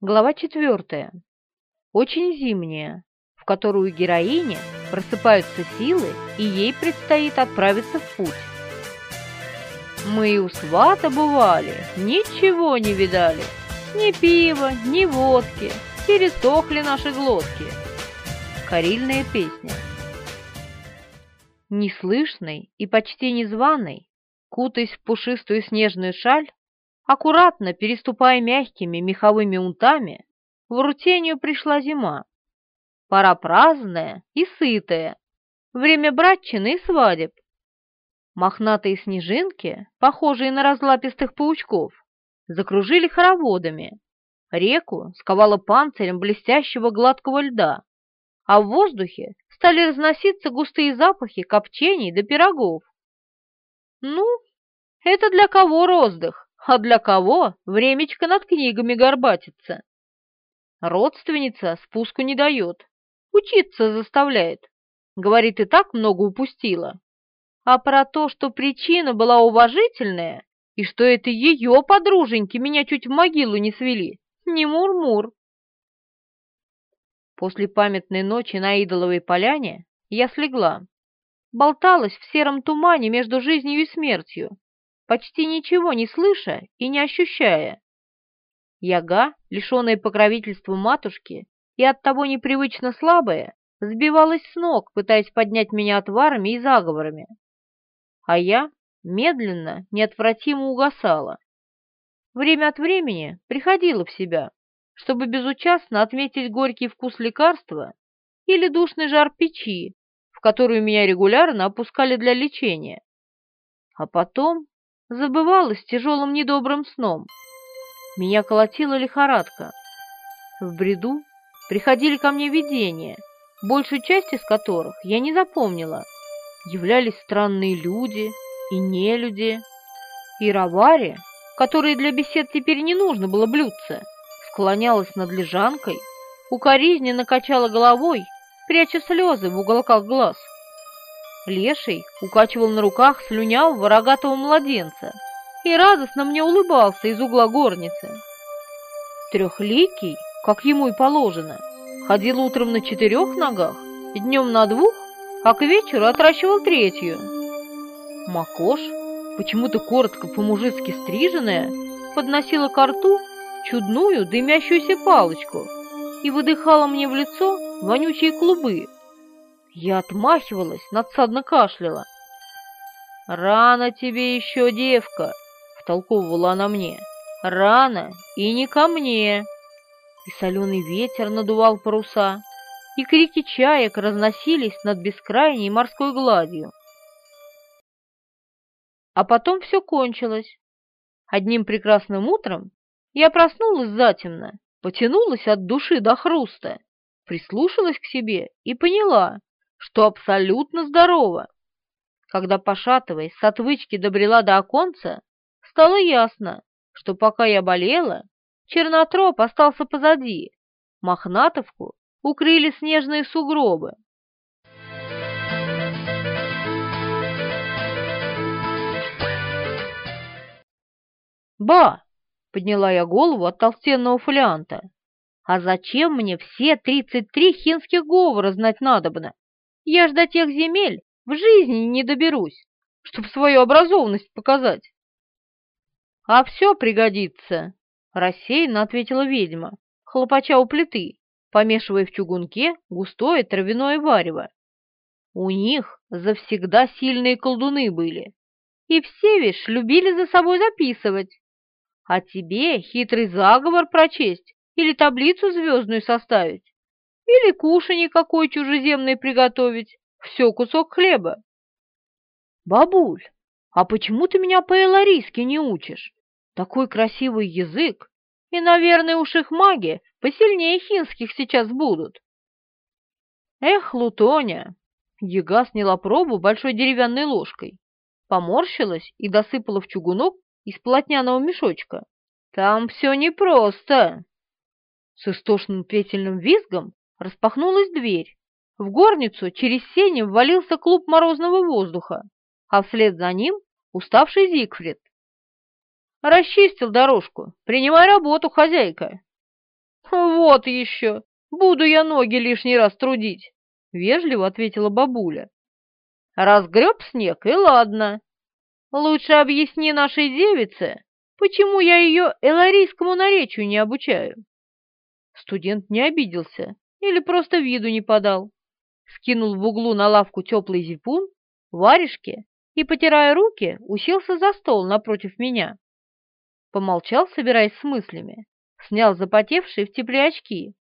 Глава четвертая. Очень зимняя, в которую героине просыпаются силы, и ей предстоит отправиться в путь. Мы и у свата бывали, ничего не видали. Ни пива, ни водки, пересохли наши глотки. Карильная песня. Неслышный и почти незваный, кутаясь в пушистую снежную шаль, Аккуратно переступая мягкими меховыми унтами, в Рутению пришла зима. Пора праздная и сытая, время братчины и свадеб. Мохнатые снежинки, похожие на разлапистых паучков, закружили хороводами. Реку сковало панцирем блестящего гладкого льда, а в воздухе стали разноситься густые запахи копчений до пирогов. Ну, это для кого роздых? А для кого времечко над книгами горбатится? Родственница спуску не дает, учиться заставляет. Говорит, и так много упустила. А про то, что причина была уважительная, и что это ее подруженьки меня чуть в могилу не свели, не мур-мур. После памятной ночи на Идоловой поляне я слегла, болталась в сером тумане между жизнью и смертью, почти ничего не слыша и не ощущая. Яга, лишенная покровительства матушки и оттого непривычно слабая, сбивалась с ног, пытаясь поднять меня отварами и заговорами. А я медленно, неотвратимо угасала. Время от времени приходила в себя, чтобы безучастно отметить горький вкус лекарства или душный жар печи, в которую меня регулярно опускали для лечения. А потом забывалась тяжелым недобрым сном. Меня колотила лихорадка. В бреду приходили ко мне видения, большую часть из которых я не запомнила. Являлись странные люди и нелюди. И Равари, которой для бесед теперь не нужно было блюдце, склонялась над лежанкой, укоризненно качала головой, пряча слезы в уголках глаз. Леший укачивал на руках слюнявого рогатого младенца и радостно мне улыбался из угла горницы. Трехликий, как ему и положено, ходил утром на четырех ногах, днем на двух, а к вечеру отращивал третью. Макош, почему-то коротко по-мужицки стриженная, подносила ко рту чудную дымящуюся палочку и выдыхала мне в лицо вонючие клубы, я отмахивалась, надсадно кашляла. «Рано тебе еще, девка!» — втолковывала она мне. «Рано и не ко мне!» И соленый ветер надувал паруса, и крики чаек разносились над бескрайней морской гладью. А потом все кончилось. Одним прекрасным утром я проснулась затемно, потянулась от души до хруста, прислушалась к себе и поняла, что абсолютно здорова. Когда, пошатываясь, с отвычки добрела до оконца, стало ясно, что пока я болела, чернотроп остался позади, мохнатовку укрыли снежные сугробы. «Ба!» — подняла я голову от толстенного фолианта. «А зачем мне все тридцать три хинских говора знать надобно? Я ж до тех земель в жизни не доберусь, чтоб свою образованность показать. — А все пригодится, — рассеянно ответила ведьма, хлопача у плиты, помешивая в чугунке густое травяное варево. У них завсегда сильные колдуны были, и все, вишь, любили за собой записывать. А тебе хитрый заговор прочесть или таблицу звездную составить или кушанье какое чужеземное приготовить. Все кусок хлеба. Бабуль, а почему ты меня по-эларийски не учишь? Такой красивый язык, и, наверное, уж их маги посильнее хинских сейчас будут. Эх, Лутоня! Яга сняла пробу большой деревянной ложкой, поморщилась и досыпала в чугунок из плотняного мешочка. Там все непросто. С истошным петельным визгом распахнулась дверь. В горницу через сени ввалился клуб морозного воздуха, а вслед за ним уставший Зигфрид. «Расчистил дорожку. Принимай работу, хозяйка!» «Вот еще! Буду я ноги лишний раз трудить!» — вежливо ответила бабуля. «Разгреб снег, и ладно. Лучше объясни нашей девице, почему я ее эларийскому наречию не обучаю». Студент не обиделся или просто виду не подал. Скинул в углу на лавку теплый зипун, варежки и, потирая руки, уселся за стол напротив меня. Помолчал, собираясь с мыслями, снял запотевшие в тепле очки.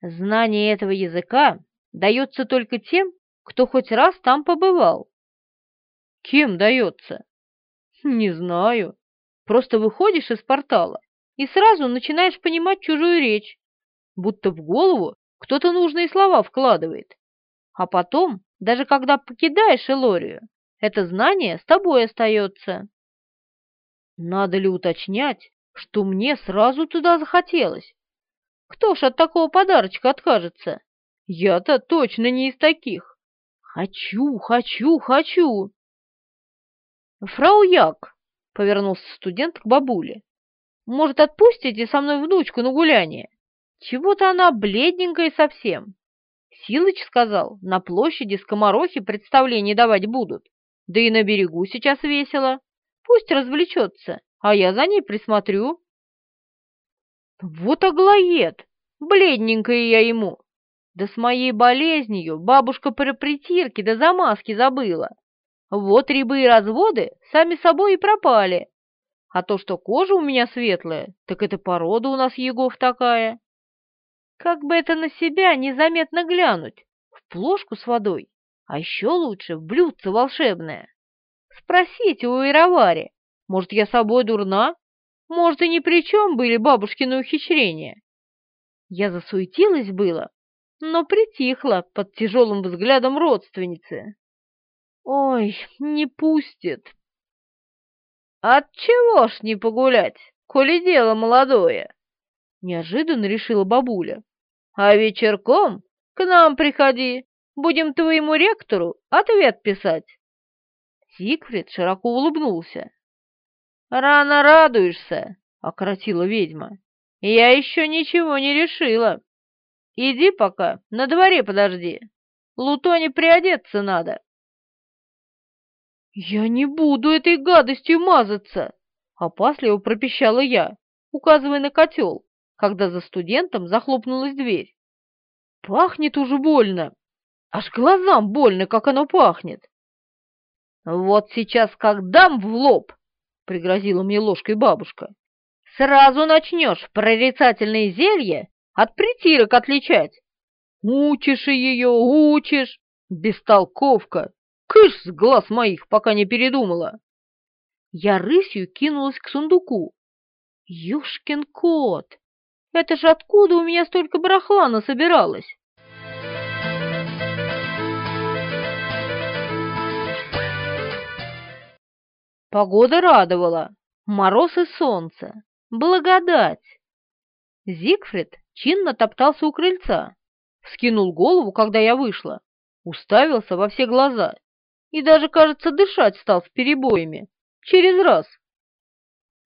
Знание этого языка дается только тем, кто хоть раз там побывал. Кем дается? Не знаю. Просто выходишь из портала и сразу начинаешь понимать чужую речь, будто в голову кто-то нужные слова вкладывает. А потом, даже когда покидаешь Элорию, это знание с тобой остается. Надо ли уточнять, что мне сразу туда захотелось? Кто ж от такого подарочка откажется? Я-то точно не из таких. Хочу, хочу, хочу. Фрау Як, — повернулся студент к бабуле, — может, отпустите со мной внучку на гуляние? Чего-то она бледненькая совсем. Силыч сказал, на площади скоморохи представление давать будут. Да и на берегу сейчас весело. Пусть развлечется, а я за ней присмотрю. Вот оглоед! Бледненькая я ему. Да с моей болезнью бабушка про притирки да замазки забыла. Вот рябы и разводы сами собой и пропали. А то, что кожа у меня светлая, так это порода у нас Егов такая. Как бы это на себя незаметно глянуть, в плошку с водой, а еще лучше в блюдце волшебное. Спросите у Ировари, может, я собой дурна? Может, и ни при чем были бабушкины ухищрения? Я засуетилась было, но притихла под тяжелым взглядом родственницы. Ой, не пустит. Отчего ж не погулять, коли дело молодое? Неожиданно решила бабуля. А вечерком к нам приходи, будем твоему ректору ответ писать. Зигфрид широко улыбнулся. «Рано радуешься», — окротила ведьма. «Я еще ничего не решила. Иди пока, на дворе подожди. Лутоне приодеться надо». «Я не буду этой гадостью мазаться!» — опасливо пропищала я, указывая на котел, когда за студентом захлопнулась дверь. «Пахнет уже больно! Аж глазам больно, как оно пахнет!» «Вот сейчас как дам в лоб!» — пригрозила мне ложкой бабушка. «Сразу начнешь прорицательные зелья от притирок отличать. Учишь ее, учишь, бестолковка, кыш с глаз моих, пока не передумала!» Я рысью кинулась к сундуку. «Юшкин кот! Это же откуда у меня столько барахла насобиралось?» Погода радовала, мороз и солнце, благодать. Зигфрид чинно топтался у крыльца, вскинул голову, когда я вышла, уставился во все глаза и даже, кажется, дышать стал с перебоями, через раз.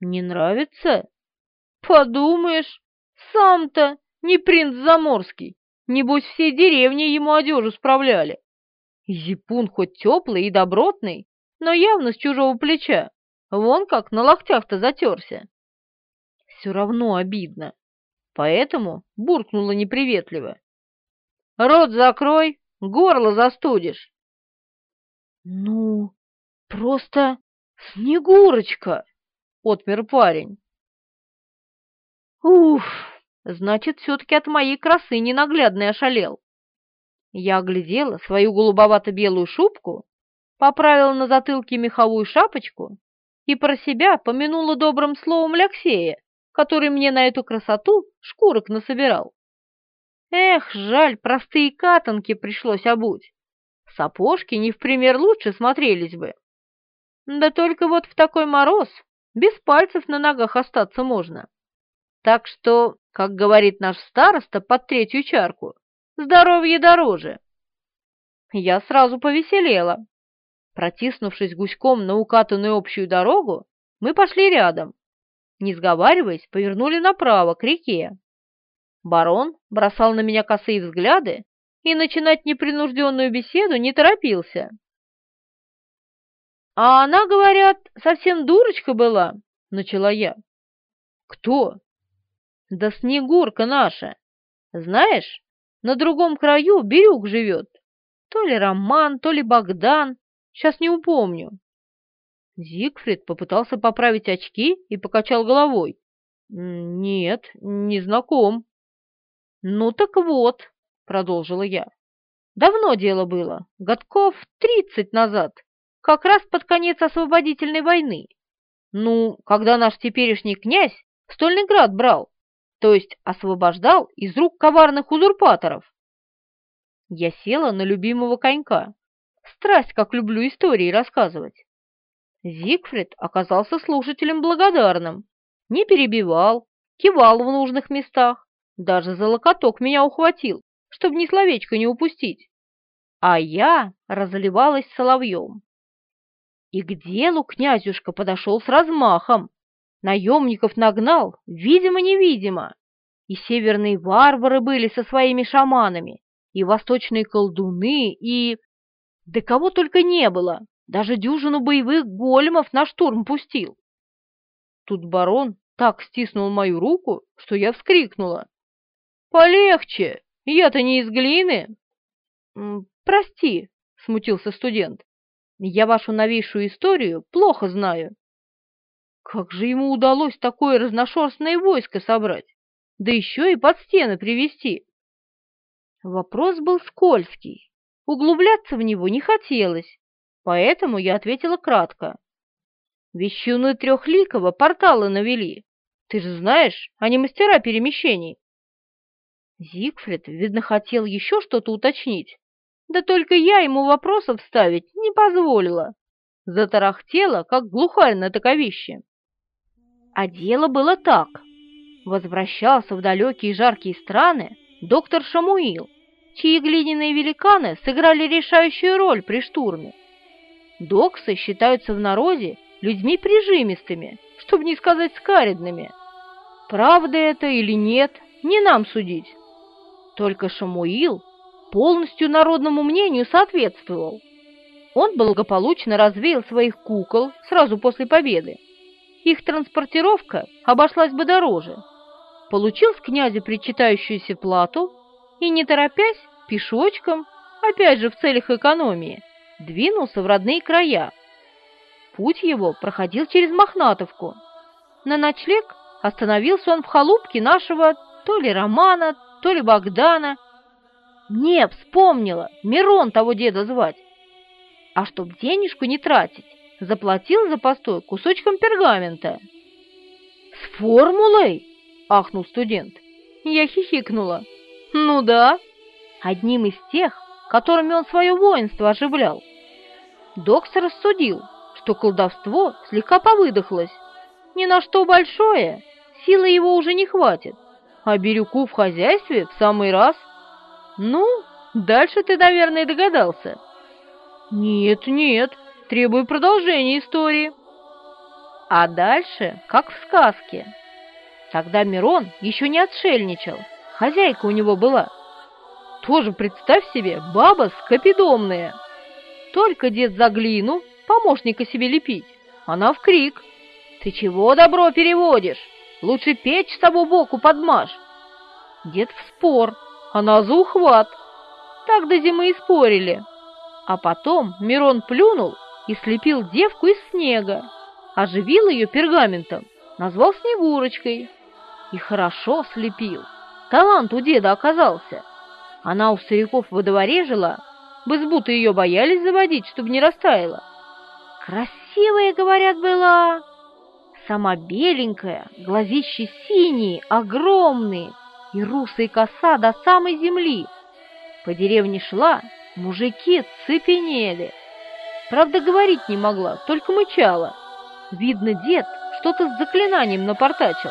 Не нравится? Подумаешь, сам-то не принц Заморский, небось все деревни ему одежу справляли. Зипун хоть теплый и добротный, но явно с чужого плеча. Вон как на локтях-то затерся. Все равно обидно. Поэтому буркнула неприветливо. «Рот закрой, горло застудишь». «Ну, просто Снегурочка!» — отмер парень. «Уф, значит, все-таки от моей красы ненаглядный ошалел». Я оглядела свою голубовато-белую шубку поправила на затылке меховую шапочку и про себя помянула добрым словом Ляксея, который мне на эту красоту шкурок насобирал. Эх, жаль, простые катанки пришлось обуть. Сапожки не в пример лучше смотрелись бы. Да только вот в такой мороз без пальцев на ногах остаться можно. Так что, как говорит наш староста под третью чарку, здоровье дороже. Я сразу повеселела. Протиснувшись гуськом на укатанную общую дорогу, мы пошли рядом. Не сговариваясь, повернули направо, к реке. Барон бросал на меня косые взгляды и начинать непринужденную беседу не торопился. «А она, говорят, совсем дурочка была», — начала я. «Кто?» «Да Снегурка наша. Знаешь, на другом краю Бирюк живет. То ли Роман, то ли Богдан, сейчас не упомню». Зигфрид попытался поправить очки и покачал головой. «Нет, не знаком». «Ну так вот», — продолжила я, — «давно дело было, годков тридцать назад, как раз под конец освободительной войны. Ну, когда наш теперешний князь Стольный град брал, то есть освобождал из рук коварных узурпаторов. Я села на любимого конька. Страсть, как люблю истории рассказывать. Зигфрид оказался слушателем благодарным, не перебивал, кивал в нужных местах, даже за локоток меня ухватил, чтобы ни словечко не упустить. А я разливалась соловьем. И к делу князюшка подошел с размахом. Наемников нагнал, видимо-невидимо. И северные варвары были со своими шаманами, и восточные колдуны, и... Да кого только не было, даже дюжину боевых големов на штурм пустил. Тут барон так стиснул мою руку, что я вскрикнула. «Полегче! Я-то не из глины!» «Прости», — смутился студент. «Я вашу новейшую историю плохо знаю». Как же ему удалось такое разношерстное войско собрать, да еще и под стены привести? Вопрос был скользкий, углубляться в него не хотелось, поэтому я ответила кратко. Вещуны Трехликова порталы навели. Ты же знаешь, они мастера перемещений. Зигфрид, видно, хотел еще что-то уточнить, да только я ему вопросов ставить не позволила. Затарахтела, как глухарь на таковище. А дело было так. Возвращался в далекие жаркие страны доктор Шамуил, чьи глиняные великаны сыграли решающую роль при штурме. Доксы считаются в народе людьми прижимистыми, чтобы не сказать скаридными. Правда это или нет, не нам судить. Только Шамуил полностью народному мнению соответствовал. Он благополучно развеял своих кукол сразу после победы. Их транспортировка обошлась бы дороже. Получил с князя причитающуюся плату и, не торопясь, пешочком, опять же в целях экономии, двинулся в родные края. Путь его проходил через Мохнатовку. На ночлег остановился он в халупке нашего то ли Романа, то ли Богдана. Не, вспомнила, Мирон того деда звать. А чтоб денежку не тратить, заплатил за постой кусочком пергамента. «С формулой?» — ахнул студент. Я хихикнула. «Ну да, одним из тех, которыми он свое воинство оживлял. Докс рассудил, что колдовство слегка повыдохлось. Ни на что большое, силы его уже не хватит, а Бирюку в хозяйстве в самый раз. Ну, дальше ты, наверное, догадался». «Нет, нет, требую продолжения истории». А дальше, как в сказке. Тогда Мирон еще не отшельничал, хозяйка у него была. Тоже представь себе, баба скопидомная. Только дед за глину, помощника себе лепить, она в крик. «Ты чего добро переводишь? Лучше печь с того боку подмажь». Дед в спор, она за ухват. Так до зимы и спорили. А потом Мирон плюнул и слепил девку из снега, оживил ее пергаментом, назвал Снегурочкой. И хорошо слепил. Талант у деда оказался. Она у стариков во дворе жила, в избу-то ее боялись заводить, чтобы не растаяла. Красивая, говорят, была. Сама беленькая, глазищи синие, огромные, и русая коса до самой земли. По деревне шла, мужики цепенели. Правда, говорить не могла, только мычала. Видно, дед что-то с заклинанием напортачил.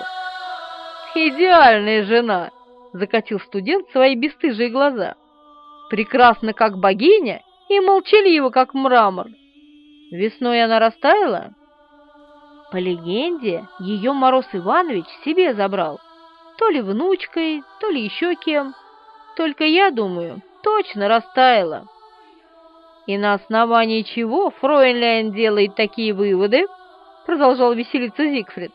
«Идеальная жена!» — закатил студент свои бесстыжие глаза. «Прекрасна, как богиня, и молчалива, как мрамор. Весной она растаяла?» По легенде, ее Мороз Иванович себе забрал. то ли внучкой, то ли еще кем. Только я думаю, точно растаяла. И на основании чего Фройнляйн делает такие выводы? Продолжал веселиться Зигфрид.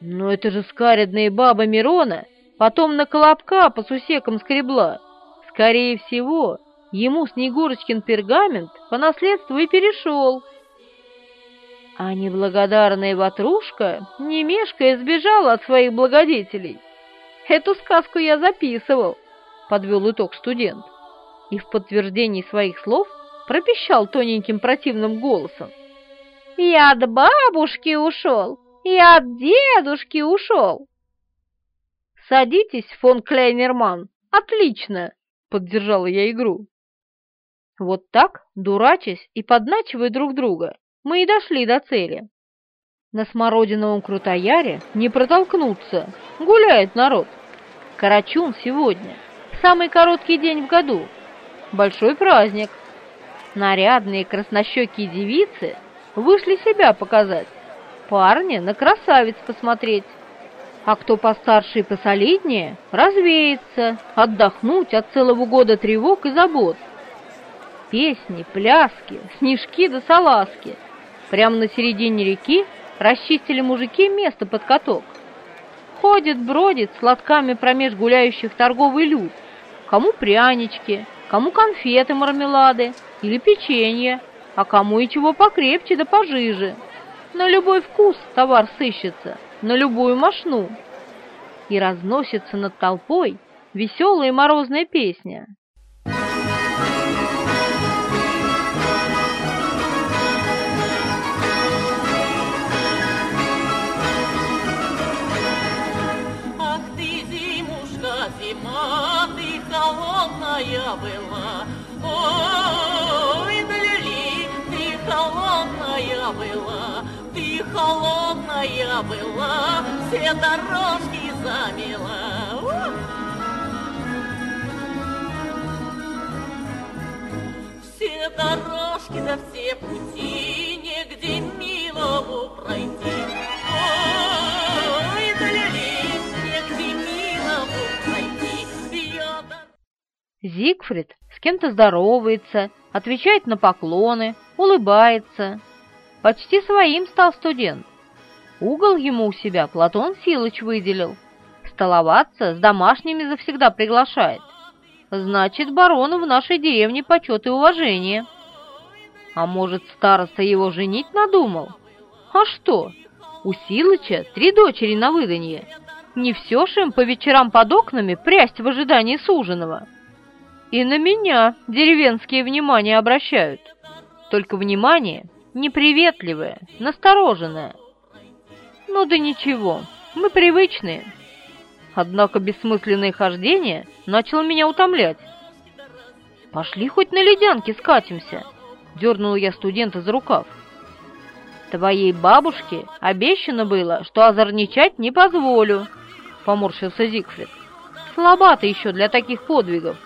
Но это же скаредная баба Мирона потом на колобка по сусекам скребла. Скорее всего, ему Снегурочкин пергамент по наследству и перешел. А неблагодарная ватрушка, не мешкая, сбежала от своих благодетелей. Эту сказку я записывал, подвел итог студент. И в подтверждении своих слов пропищал тоненьким противным голосом. «Я от бабушки ушел, я от дедушки ушел!» «Садитесь, фон Клейнерман, отлично!» — поддержала я игру. Вот так, дурачась и подначивая друг друга, мы и дошли до цели. На смородиновом крутояре не протолкнуться, гуляет народ. Карачун сегодня, самый короткий день в году, большой праздник. Нарядные краснощекие девицы вышли себя показать, парни на красавиц посмотреть. А кто постарше и посолиднее, развеется, отдохнуть от целого года тревог и забот. Песни, пляски, снежки да салазки — Прямо на середине реки расчистили мужики место под каток. Ходит, бродит с лотками промеж гуляющих торговый люд. Кому прянички, кому конфеты, мармелады или печенье, а кому и чего покрепче да пожиже. На любой вкус товар сыщется, на любую мошну. И разносится над толпой веселая морозная песня. Все дорожки замела. Все дорожки да все пути, негде милому пройти. Зигфрид с кем-то здоровается, отвечает на поклоны, улыбается. Почти своим стал студент. Угол ему у себя Платон Силыч выделил. Столоваться с домашними завсегда приглашает. Значит, барону в нашей деревне почет и уважение. А может, староста его женить надумал? А что? У Силыча три дочери на выданье. Не все ж им по вечерам под окнами прясть в ожидании суженого. И на меня деревенские внимание обращают. Только внимание неприветливое, настороженное. Ну да ничего, мы привычные. Однако бессмысленное хождение начало меня утомлять. «Пошли хоть на ледянке скатимся», — дернул я студента за рукав. «Твоей бабушке обещано было, что озорничать не позволю», — поморщился Зигфрид. «Слабо еще для таких подвигов».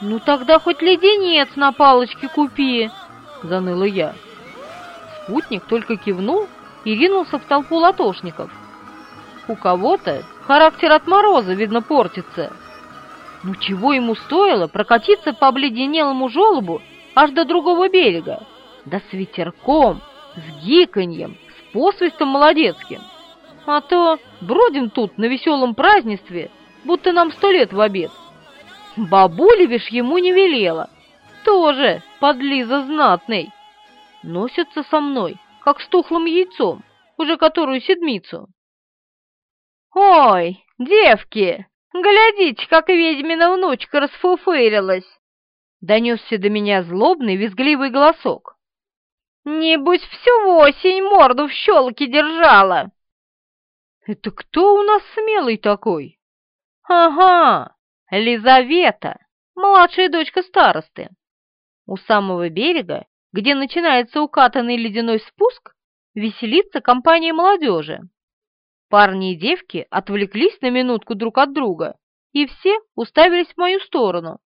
«Ну тогда хоть леденец на палочке купи!» — заныла я. Спутник только кивнул и ринулся в толпу латошников. У кого-то характер от мороза, видно, портится. Ну чего ему стоило прокатиться по обледенелому желобу аж до другого берега? Да с ветерком, с гиканьем, с посвистом молодецким. А то бродим тут на веселом празднестве, будто нам сто лет в обед. Бабуля вишь ему не велела. Тоже подлиза знатный. Носится со мной, как с тухлым яйцом, уже которую седмицу. «Ой, девки, глядите, как ведьмина внучка расфуфырилась!» Донесся до меня злобный визгливый голосок. «Небось, всю осень морду в щелке держала!» «Это кто у нас смелый такой?» «Ага, Лизавета, младшая дочка старосты. У самого берега, где начинается укатанный ледяной спуск, веселится компания молодежи. Парни и девки отвлеклись на минутку друг от друга, и все уставились в мою сторону.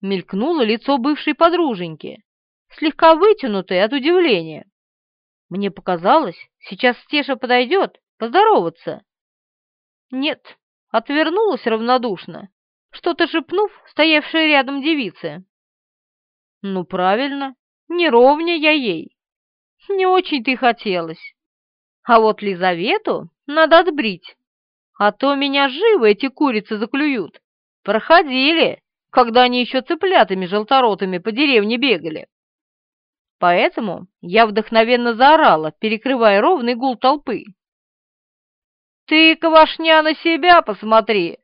Мелькнуло лицо бывшей подруженьки, слегка вытянутое от удивления. Мне показалось, сейчас Стеша подойдет поздороваться. Нет, отвернулась равнодушно, что-то шепнув стоявшей рядом девице. Ну, правильно, не ровня я ей. Не очень-то и хотелось. А вот Лизавету надо отбрить, а то меня живо эти курицы заклюют. Проходили, когда они еще цыплятами желторотыми по деревне бегали. Поэтому я вдохновенно заорала, перекрывая ровный гул толпы. «Ты, Квашня, на себя посмотри!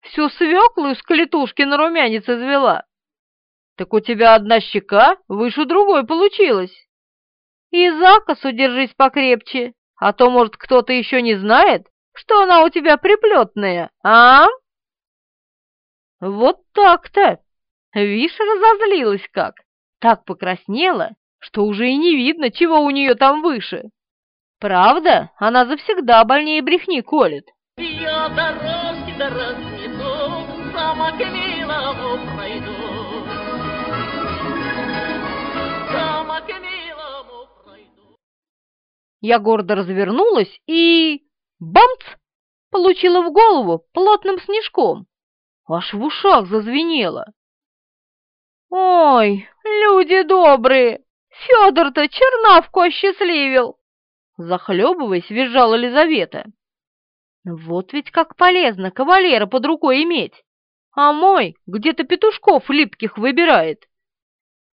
Всю свеклу из клетушки на румянец извела! Так у тебя одна щека выше другой получилась! И закосу держись покрепче, а то, может, кто-то еще не знает, что она у тебя приплетная, а?» Вот так-то! Вишь, разозлилась как! Так покраснела, что уже и не видно, чего у нее там выше. Правда, она завсегда больнее брехни колет. Я дорожки до разнесу, сама к Я гордо развернулась и... Бамц! Получила в голову плотным снежком. Аж в ушах зазвенело. «Ой, люди добрые! Федор-то чернавку осчастливил!» Захлебываясь, визжала Лизавета. «Вот ведь как полезно кавалера под рукой иметь! А мой где-то петушков липких выбирает!»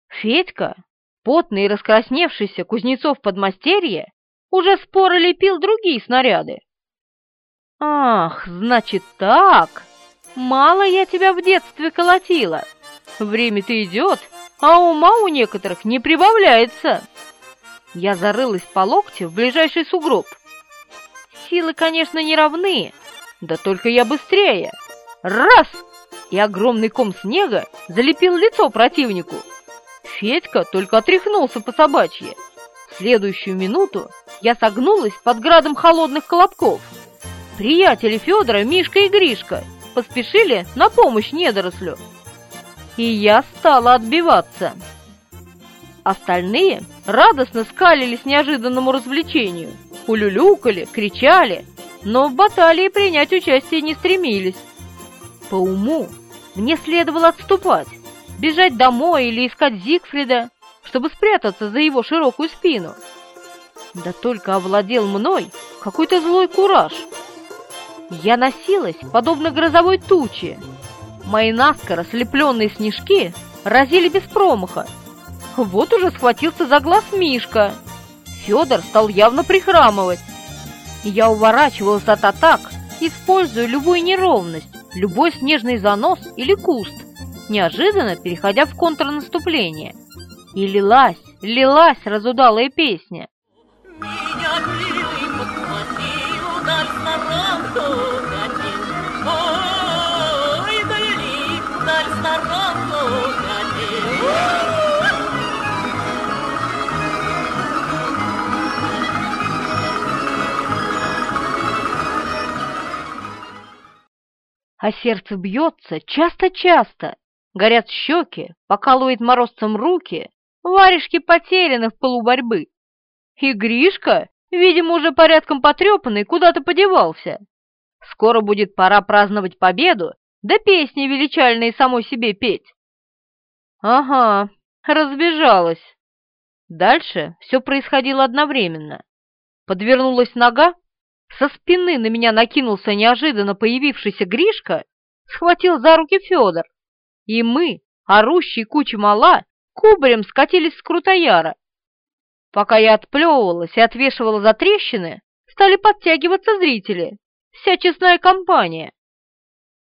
Федька, потный и раскрасневшийся Кузнецов подмастерье, уже споро лепил другие снаряды. «Ах, значит так! Мало я тебя в детстве колотила! Время-то идет, а ума у некоторых не прибавляется. Я зарылась по локте в ближайший сугроб. Силы, конечно, не равны, да только я быстрее. Раз! И огромный ком снега залепил лицо противнику. Федька только отряхнулся по собачье. Следующую минуту я согнулась под градом холодных колобков. Приятели Федора, Мишка и Гришка, поспешили на помощь недорослю и я стала отбиваться. Остальные радостно скалились неожиданному развлечению, улюлюкали, кричали, но в баталии принять участие не стремились. По уму мне следовало отступать, бежать домой или искать Зигфрида, чтобы спрятаться за его широкую спину. Да только овладел мной какой-то злой кураж. Я носилась, подобно грозовой туче, Мои наскоро слепленные снежки разили без промаха. Вот уже схватился за глаз Мишка. Федор стал явно прихрамывать. Я уворачивался от атак, используя любую неровность, любой снежный занос или куст, неожиданно переходя в контрнаступление. И лилась, лилась разудалая песня. Меня милый подхватил, даль сторонку катил. а сердце бьется часто-часто, горят щеки, покалывает морозцем руки, варежки потеряны в полу борьбы. И Гришка, видимо, уже порядком потрепанный, куда-то подевался. Скоро будет пора праздновать победу, да песни величальные самой себе петь. Ага, разбежалась. Дальше все происходило одновременно. Подвернулась нога, со спины на меня накинулся неожиданно появившийся Гришка, схватил за руки Федор, и мы, орущий куча мала, кубарем скатились с Крутояра. Пока я отплевывалась и отвешивала за трещины, стали подтягиваться зрители, вся честная компания.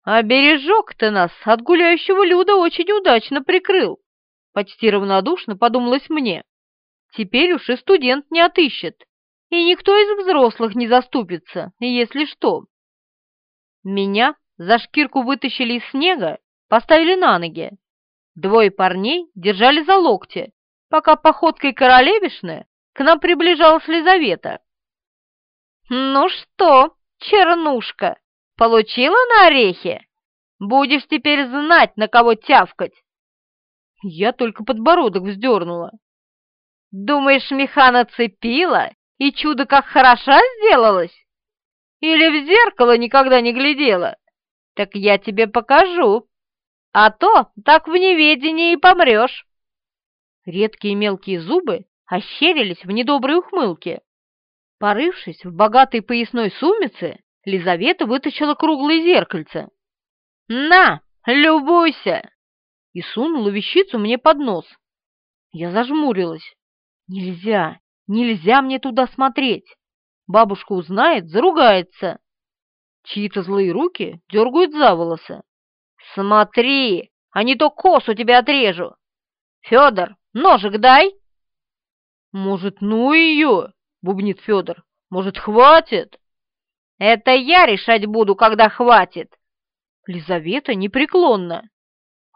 А бережок ты нас от гуляющего люда очень удачно прикрыл, почти равнодушно подумалось мне. Теперь уж и студент не отыщет и никто из взрослых не заступится, если что. Меня за шкирку вытащили из снега, поставили на ноги. Двое парней держали за локти, пока походкой королевишны к нам приближалась Лизавета. «Ну что, чернушка, получила на орехи? Будешь теперь знать, на кого тявкать!» Я только подбородок вздернула. «Думаешь, меха нацепила и чудо как хороша сделалась? Или в зеркало никогда не глядела? Так я тебе покажу. А то так в неведении и помрешь. Редкие мелкие зубы ощерились в недоброй ухмылке. Порывшись в богатой поясной сумице, Лизавета вытащила круглое зеркальце. «На, любуйся!» и сунула вещицу мне под нос. Я зажмурилась. «Нельзя, нельзя мне туда смотреть! Бабушка узнает, заругается!» Чьи-то злые руки дергают за волосы. «Смотри, а не то косу тебе отрежу! Федор, ножик дай!» «Может, ну ее?» — бубнит Федор. «Может, хватит?» «Это я решать буду, когда хватит!» Лизавета непреклонна.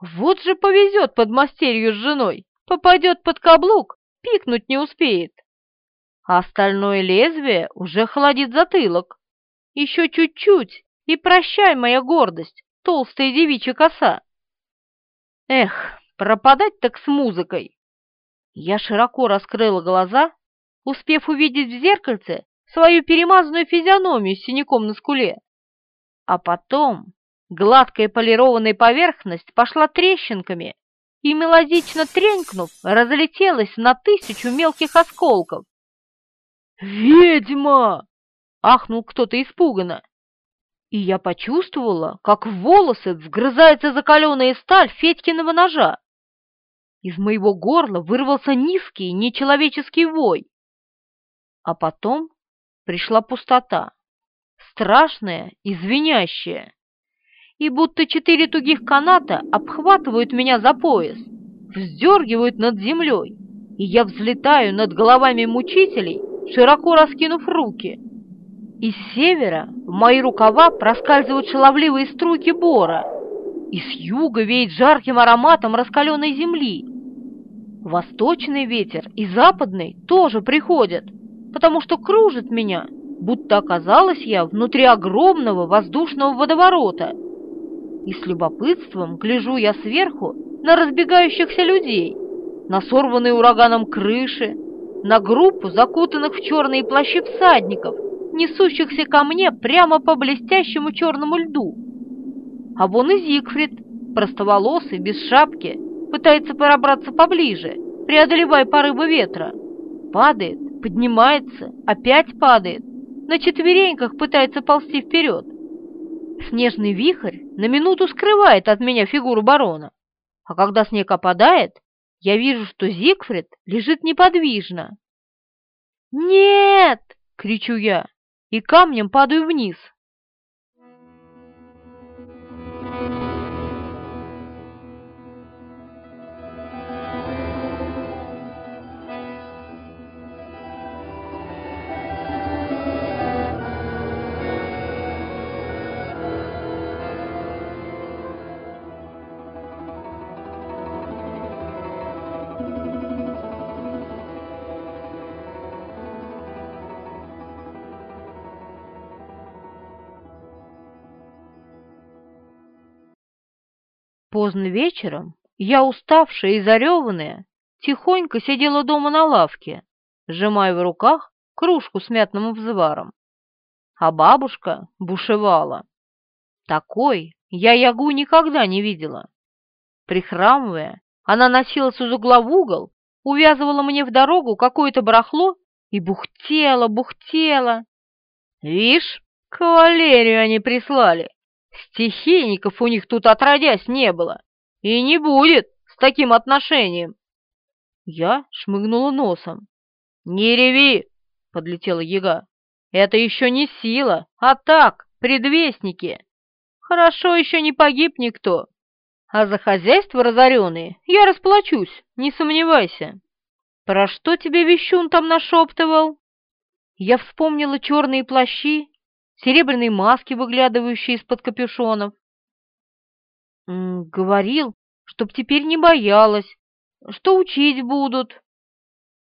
«Вот же повезет под мастерью с женой! Попадет под каблук, пикнуть не успеет!» А остальное лезвие уже холодит затылок. Еще чуть-чуть, и прощай, моя гордость, толстая девичья коса. Эх, пропадать так с музыкой. Я широко раскрыла глаза, успев увидеть в зеркальце свою перемазанную физиономию с синяком на скуле. А потом гладкая полированная поверхность пошла трещинками и, мелодично тренькнув, разлетелась на тысячу мелких осколков. «Ведьма!» — ахнул кто-то испуганно. И я почувствовала, как в волосы вгрызается закаленная сталь Федькиного ножа. Из моего горла вырвался низкий, нечеловеческий вой. А потом пришла пустота, страшная и звенящая. И будто четыре тугих каната обхватывают меня за пояс, вздергивают над землей, и я взлетаю над головами мучителей, широко раскинув руки. Из севера в мои рукава проскальзывают шаловливые струйки бора, и с юга веет жарким ароматом раскаленной земли. Восточный ветер и западный тоже приходят, потому что кружит меня, будто оказалась я внутри огромного воздушного водоворота. И с любопытством гляжу я сверху на разбегающихся людей, на сорванные ураганом крыши, на группу закутанных в черные плащи всадников, несущихся ко мне прямо по блестящему черному льду. А вон и Зигфрид, простоволосый, без шапки, пытается пробраться поближе, преодолевая порывы ветра. Падает, поднимается, опять падает, на четвереньках пытается ползти вперед. Снежный вихрь на минуту скрывает от меня фигуру барона, а когда снег опадает, я вижу, что Зигфрид лежит неподвижно. «Нет!» — кричу я, и камнем падаю вниз. Поздно вечером я, уставшая и зареванная, тихонько сидела дома на лавке, сжимая в руках кружку с мятным взваром. А бабушка бушевала. Такой я ягу никогда не видела. Прихрамывая, она носилась из угла в угол, увязывала мне в дорогу какое-то барахло и бухтела, бухтела. Вишь, кавалерию они прислали. Стихийников у них тут отродясь не было. И не будет с таким отношением. Я шмыгнула носом. «Не реви!» — подлетела яга. «Это еще не сила, а так, предвестники. Хорошо еще не погиб никто. А за хозяйство разоренные я расплачусь, не сомневайся. Про что тебе Вещун там нашептывал?» Я вспомнила черные плащи серебряные маски, выглядывающие из-под капюшонов. Говорил, чтоб теперь не боялась, что учить будут.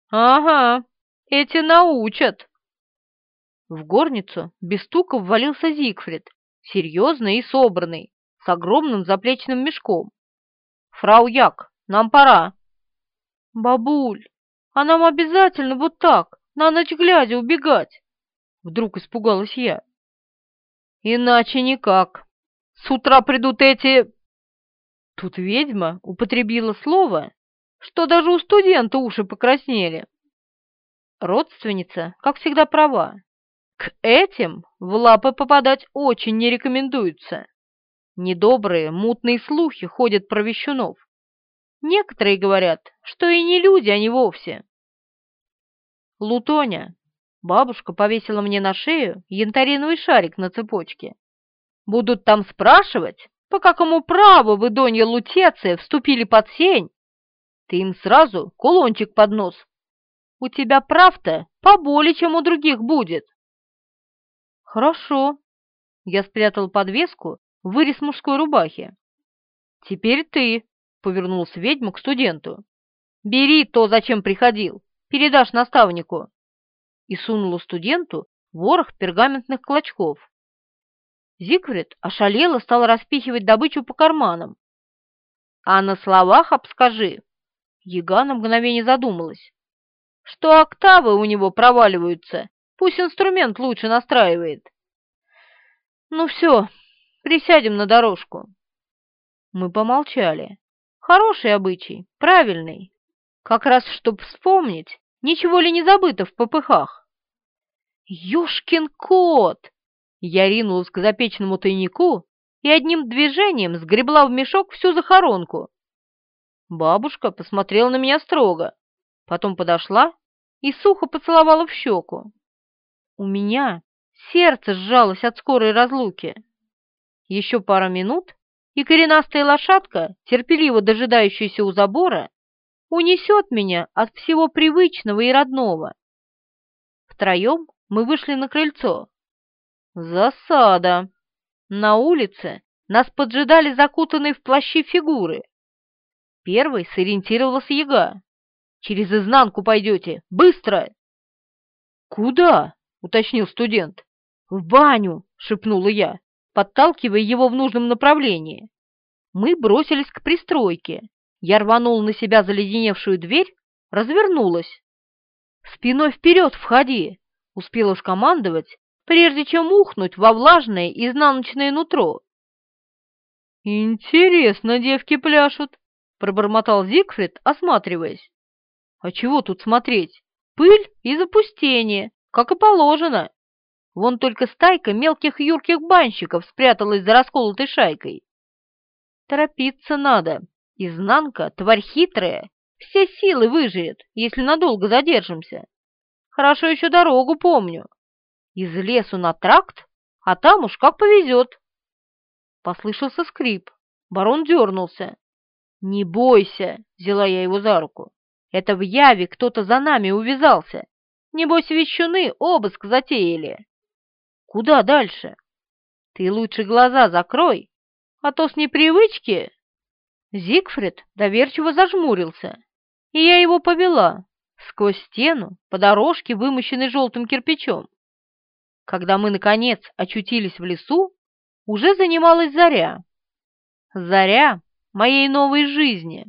Ага, эти научат. В горницу без стука ввалился Зигфрид, серьезный и собранный, с огромным заплечным мешком. «Фрау Як, нам пора!» «Бабуль, а нам обязательно вот так, на ночь глядя, убегать?» Вдруг испугалась я. Иначе никак. С утра придут эти... Тут ведьма употребила слово, что даже у студента уши покраснели. Родственница, как всегда, права. К этим в лапы попадать очень не рекомендуется. Недобрые, мутные слухи ходят про вещунов. Некоторые говорят, что и не люди они вовсе. Лутоня, бабушка повесила мне на шею янтариновый шарик на цепочке. Будут там спрашивать, по какому праву вы, Донья Лутеция, вступили под сень? Ты им сразу кулончик под нос. У тебя прав-то поболее, чем у других будет. Хорошо. Я спрятал подвеску вырез мужской рубахи. Теперь ты, повернулся ведьма к студенту. Бери то, зачем приходил, передашь наставнику. И сунула студенту ворох пергаментных клочков. Зигфрид ошалело стал распихивать добычу по карманам. «А на словах обскажи!» Яга на мгновение задумалась. «Что октавы у него проваливаются, пусть инструмент лучше настраивает». «Ну все, присядем на дорожку». Мы помолчали. Хороший обычай, правильный. Как раз, чтоб вспомнить, ничего ли не забыто в попыхах. «Ёшкин кот!» Я ринулась к запечному тайнику и одним движением сгребла в мешок всю захоронку. Бабушка посмотрела на меня строго, потом подошла и сухо поцеловала в щеку. У меня сердце сжалось от скорой разлуки. Еще пара минут, и коренастая лошадка, терпеливо дожидающаяся у забора, унесет меня от всего привычного и родного. Втроем мы вышли на крыльцо. Засада! На улице нас поджидали закутанные в плащи фигуры. Первый сориентировался яга. «Через изнанку пойдете! Быстро!» «Куда?» — уточнил студент. «В баню!» — шепнула я, подталкивая его в нужном направлении. Мы бросились к пристройке. Я рванул на себя заледеневшую дверь, развернулась. «Спиной вперед входи!» — успела скомандовать, прежде чем ухнуть во влажное изнаночное нутро. «Интересно девки пляшут», — пробормотал Зигфрид, осматриваясь. «А чего тут смотреть? Пыль и запустение, как и положено. Вон только стайка мелких юрких банщиков спряталась за расколотой шайкой. Торопиться надо. Изнанка — тварь хитрая, все силы выживет, если надолго задержимся. Хорошо еще дорогу помню. Из лесу на тракт, а там уж как повезет. Послышался скрип. Барон дернулся. «Не бойся!» — взяла я его за руку. «Это в яве кто-то за нами увязался. Небось, вещуны обыск затеяли». «Куда дальше?» «Ты лучше глаза закрой, а то с непривычки...» Зигфрид доверчиво зажмурился, и я его повела сквозь стену по дорожке, вымощенной желтым кирпичом. Когда мы, наконец, очутились в лесу, уже занималась заря. Заря моей новой жизни.